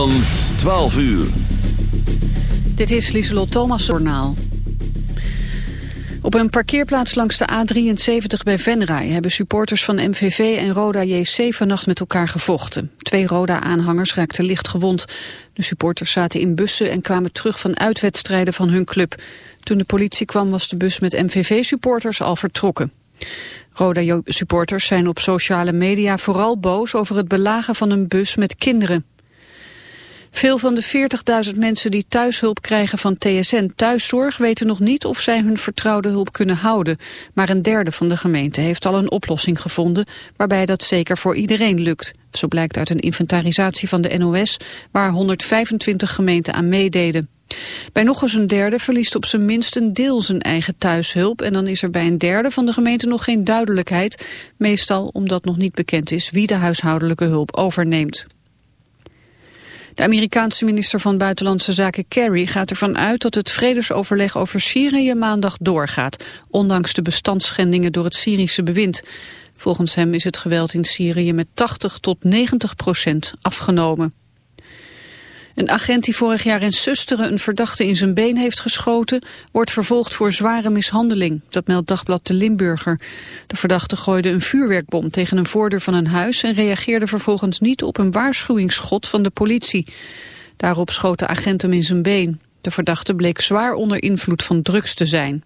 van 12 uur. Dit is Lieselot Thomas Journaal. Op een parkeerplaats langs de A73 bij Venray hebben supporters van MVV en Roda JC vannacht met elkaar gevochten. Twee Roda-aanhangers raakten licht gewond. De supporters zaten in bussen en kwamen terug van uitwedstrijden van hun club. Toen de politie kwam was de bus met MVV-supporters al vertrokken. Roda-supporters zijn op sociale media vooral boos over het belagen van een bus met kinderen. Veel van de 40.000 mensen die thuishulp krijgen van TSN Thuiszorg weten nog niet of zij hun vertrouwde hulp kunnen houden. Maar een derde van de gemeente heeft al een oplossing gevonden waarbij dat zeker voor iedereen lukt. Zo blijkt uit een inventarisatie van de NOS waar 125 gemeenten aan meededen. Bij nog eens een derde verliest op zijn minst een deel zijn eigen thuishulp en dan is er bij een derde van de gemeente nog geen duidelijkheid, meestal omdat nog niet bekend is wie de huishoudelijke hulp overneemt. De Amerikaanse minister van Buitenlandse Zaken Kerry gaat ervan uit dat het vredesoverleg over Syrië maandag doorgaat, ondanks de bestandsschendingen door het Syrische bewind. Volgens hem is het geweld in Syrië met 80 tot 90 procent afgenomen. Een agent die vorig jaar in Susteren een verdachte in zijn been heeft geschoten... wordt vervolgd voor zware mishandeling. Dat meldt Dagblad de Limburger. De verdachte gooide een vuurwerkbom tegen een voordeur van een huis... en reageerde vervolgens niet op een waarschuwingsschot van de politie. Daarop schoot de agent hem in zijn been. De verdachte bleek zwaar onder invloed van drugs te zijn.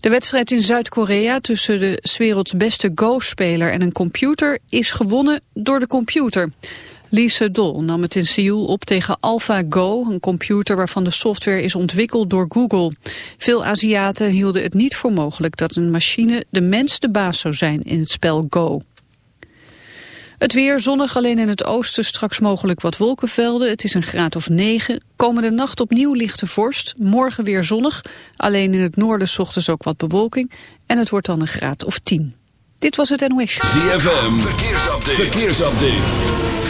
De wedstrijd in Zuid-Korea tussen de werelds beste Go-speler en een computer is gewonnen door de computer. Lee Sedol nam het in Seoul op tegen AlphaGo, een computer waarvan de software is ontwikkeld door Google. Veel Aziaten hielden het niet voor mogelijk dat een machine de mens de baas zou zijn in het spel Go. Het weer zonnig, alleen in het oosten straks mogelijk wat wolkenvelden. Het is een graad of 9. Komende nacht opnieuw lichte vorst. Morgen weer zonnig. Alleen in het noorden ochtends ook wat bewolking. En het wordt dan een graad of 10. Dit was het NOS. ZFM, verkeersupdate. verkeersupdate.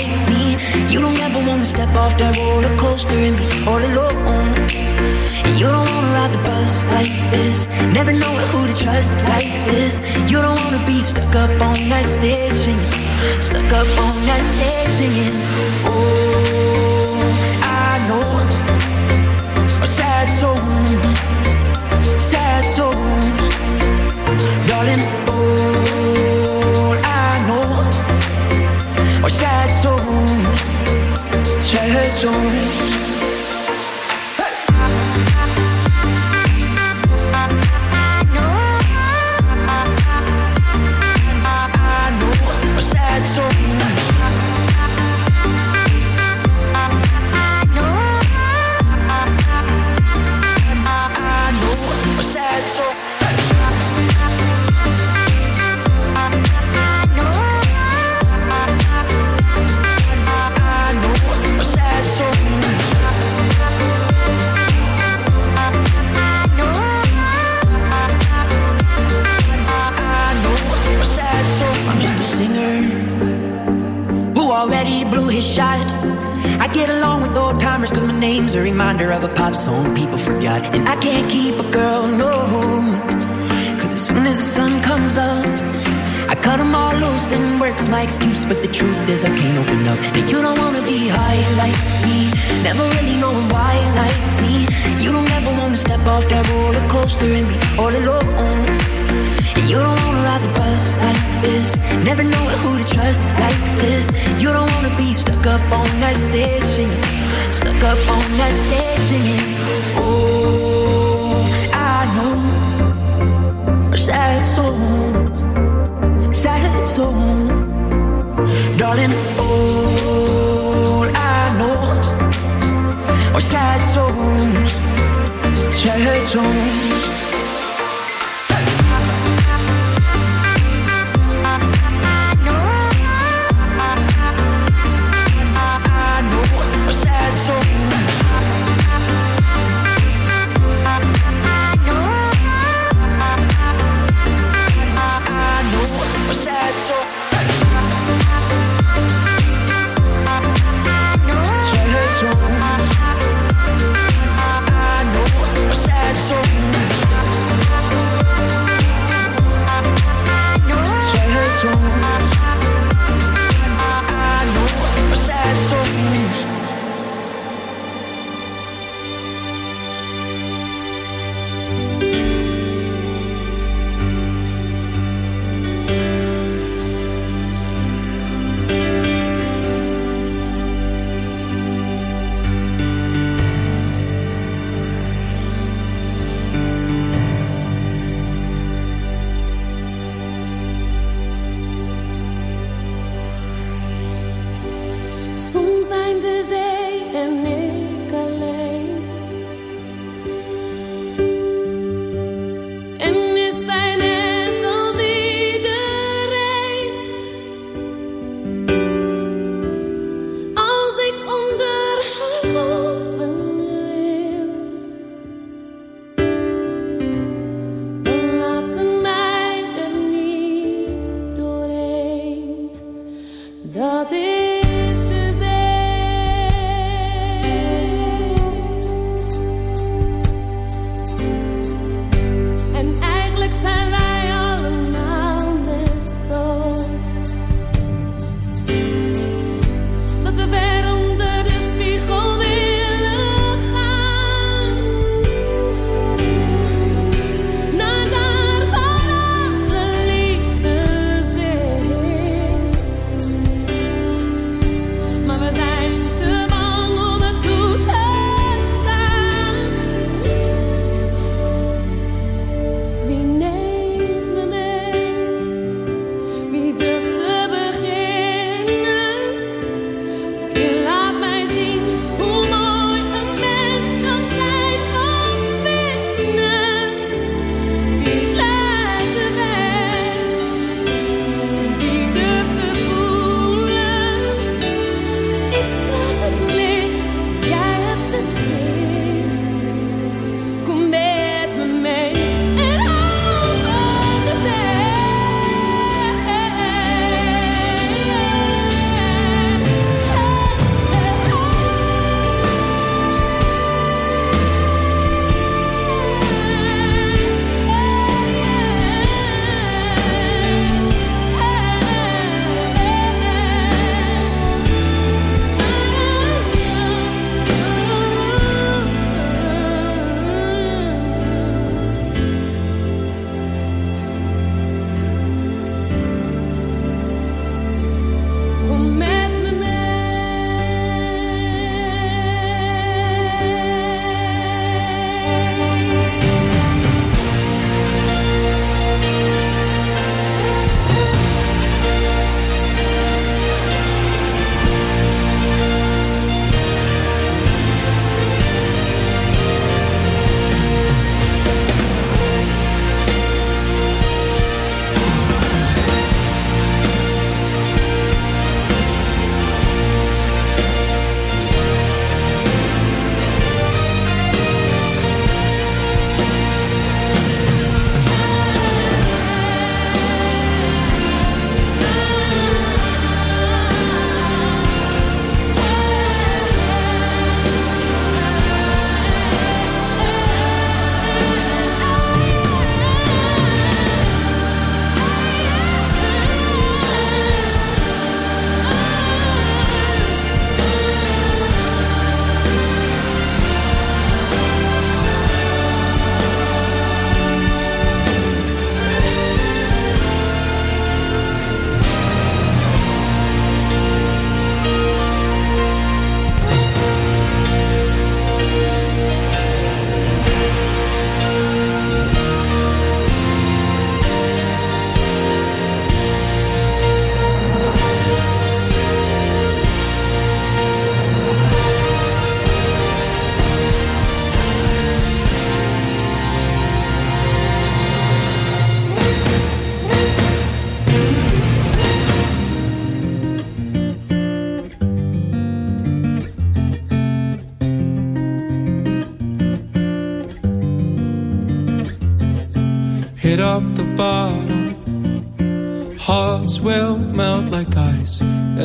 me. You don't ever wanna step off that roller coaster and be all alone. And you don't wanna ride the bus like this. Never know who to trust like this. You don't wanna be stuck up on that stage, and stuck up on that stage. 中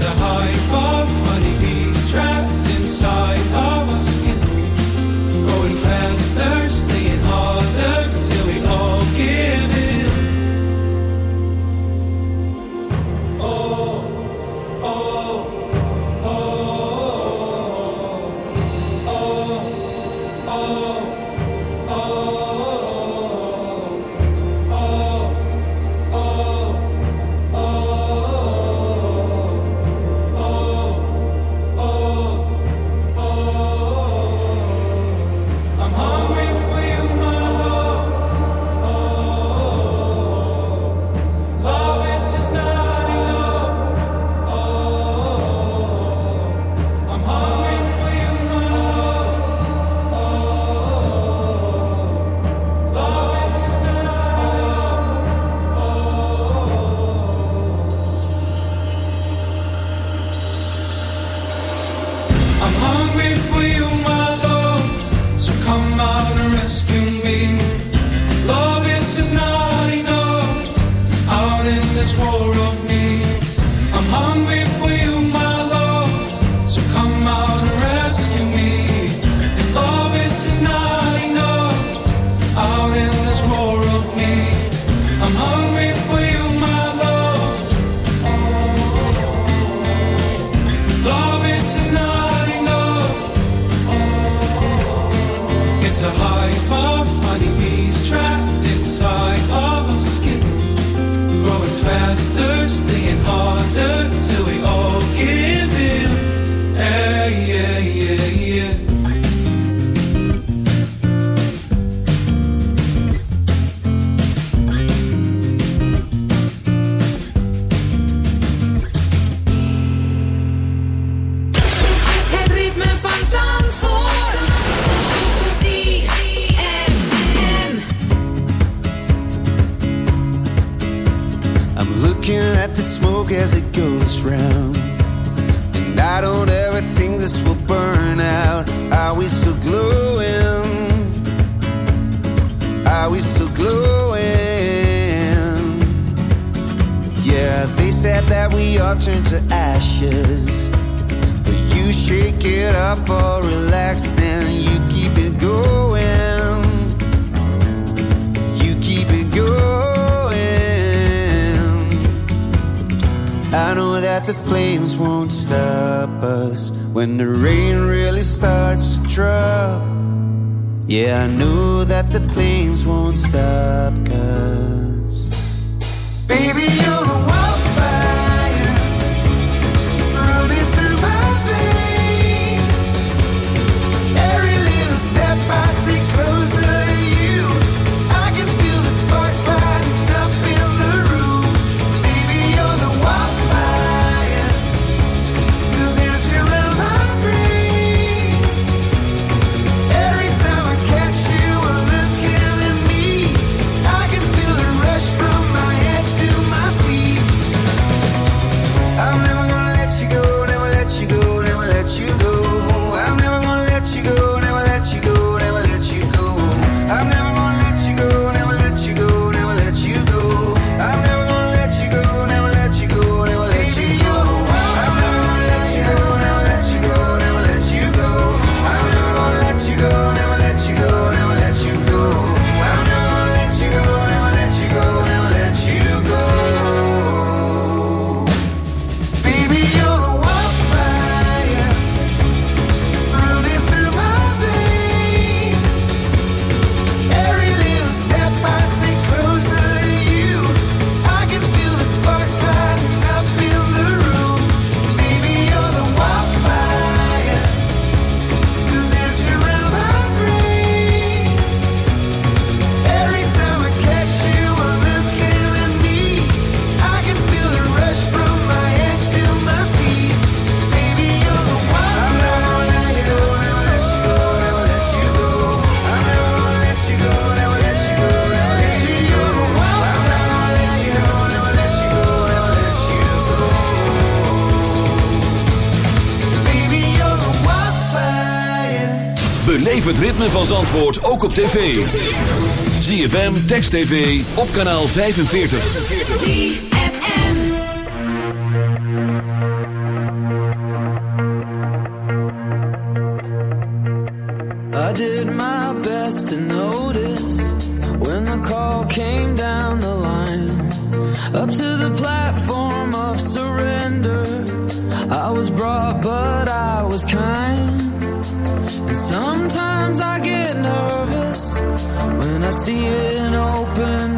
a high five. het ritme van Zandvoort ook op tv. ZFM, Text TV, op kanaal 45. I did my best to know I see an open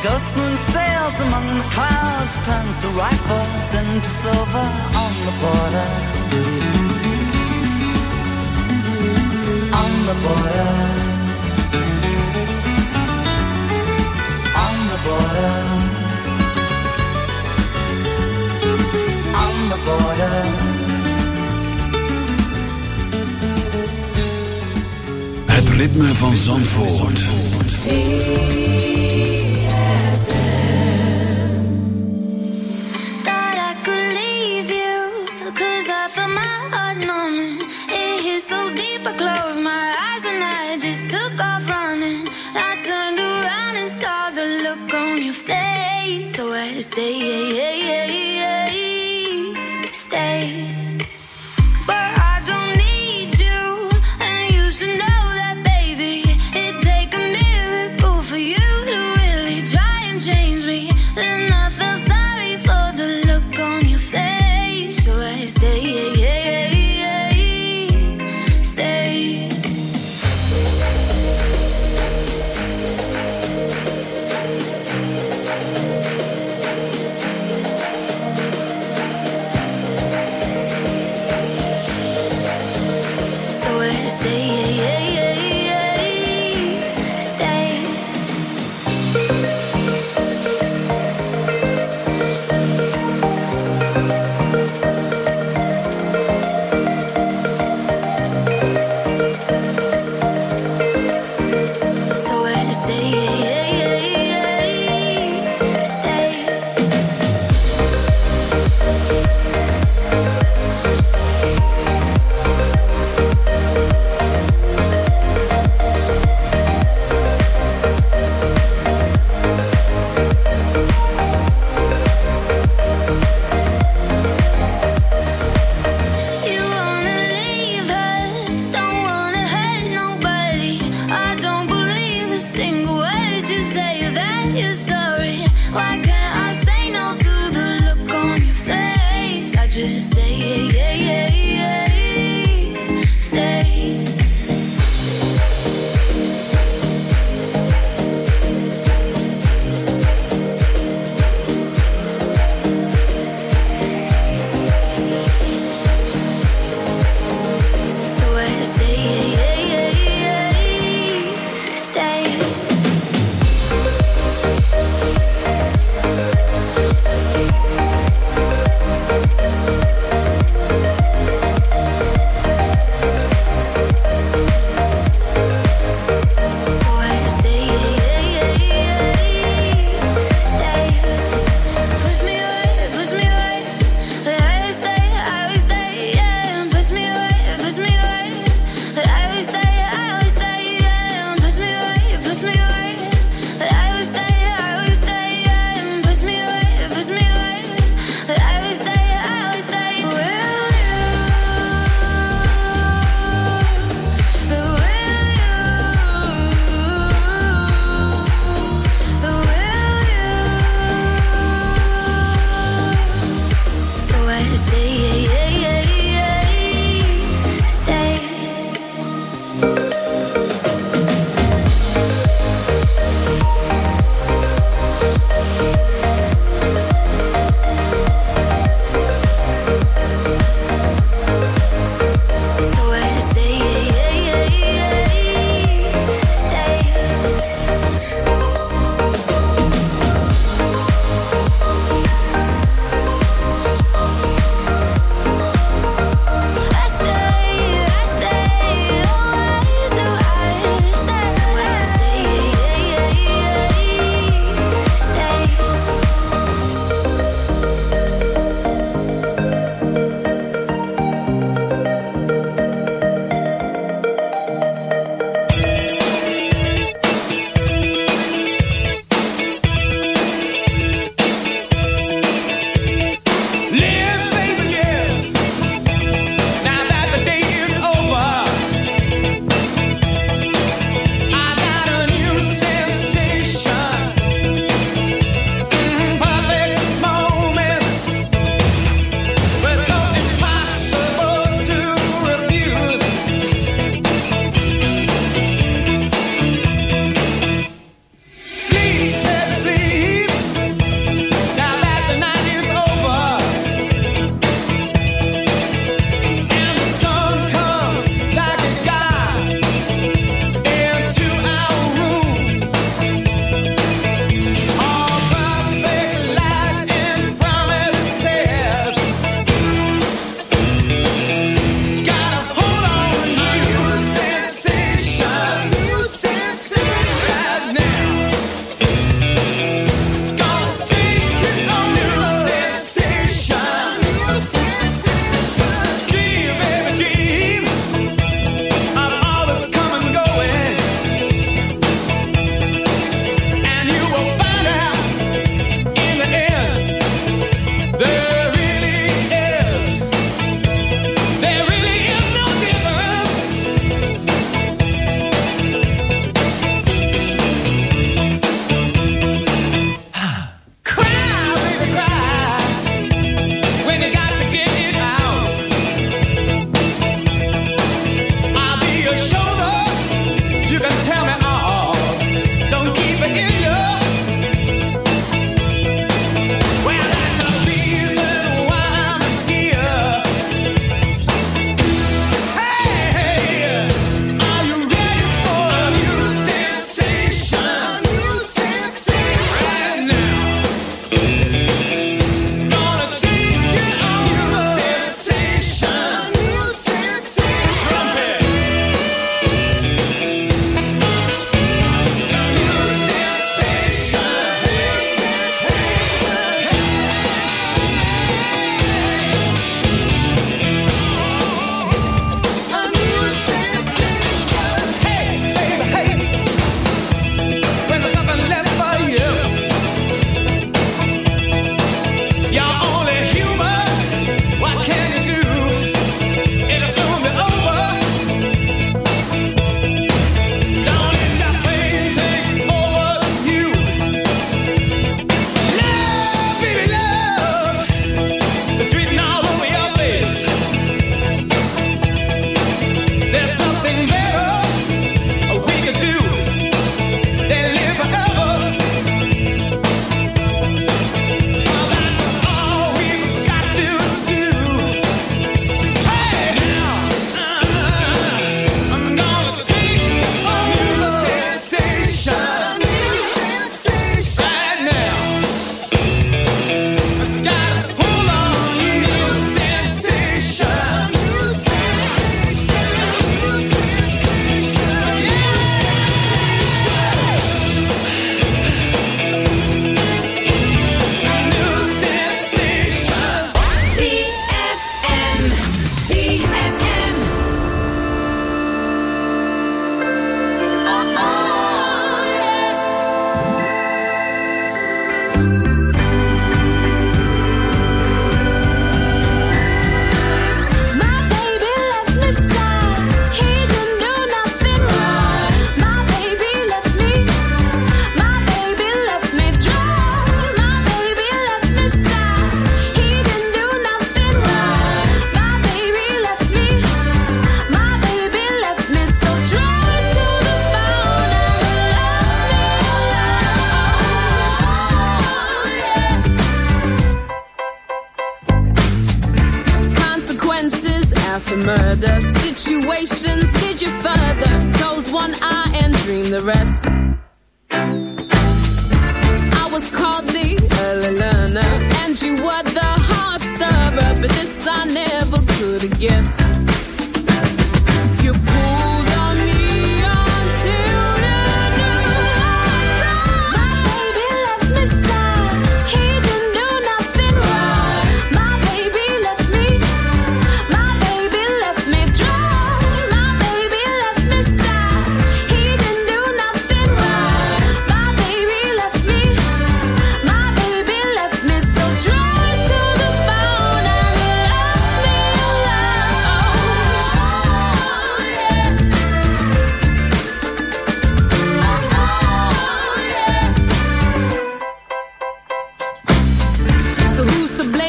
The ghost moon sails among the clouds, turns the rifles into silver on the border. On the border. On the border. On the border. Het ritme van Zandvoort. Thought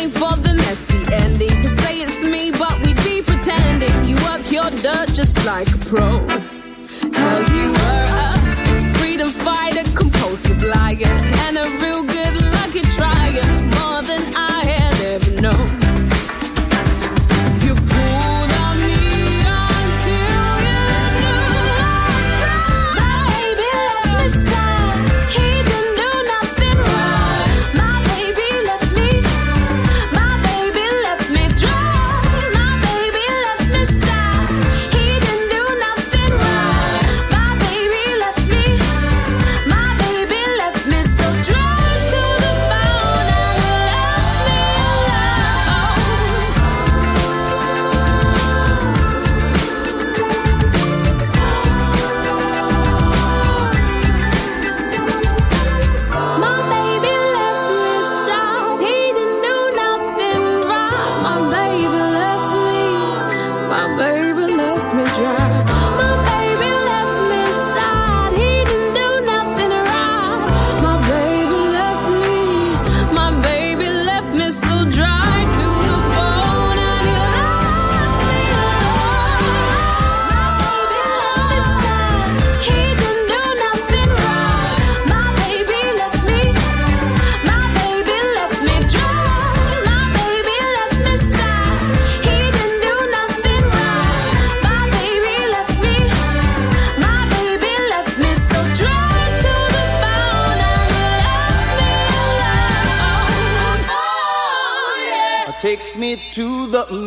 blame for the messy ending. Cause say it's me, but we'd be pretending. You work your dirt just like a pro. Cause you were a freedom fighter, compulsive liar, and a real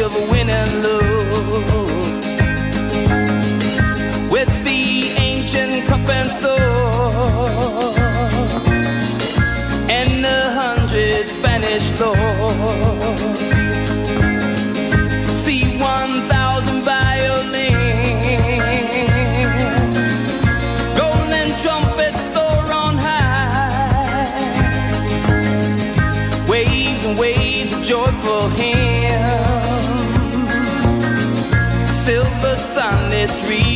of win and lose, with the ancient cup and sword and the hundred Spanish lords. See one thousand violins, golden trumpets high, waves and waves of joyful. Hymns. dream.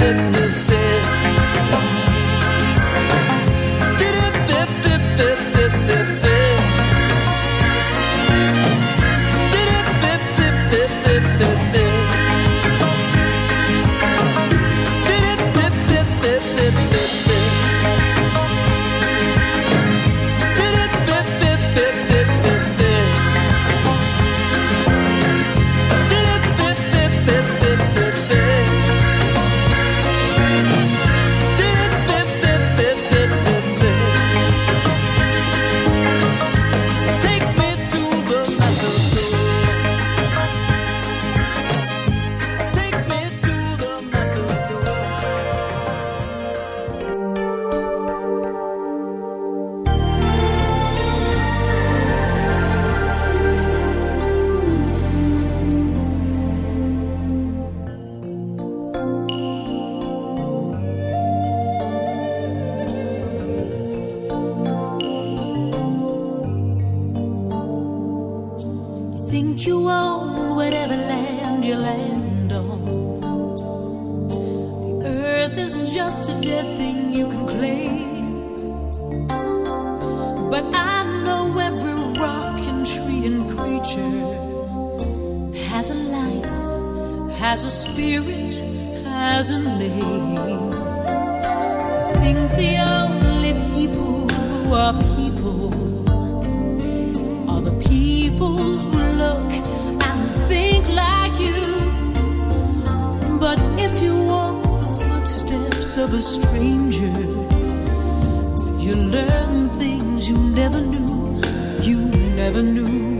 that never knew.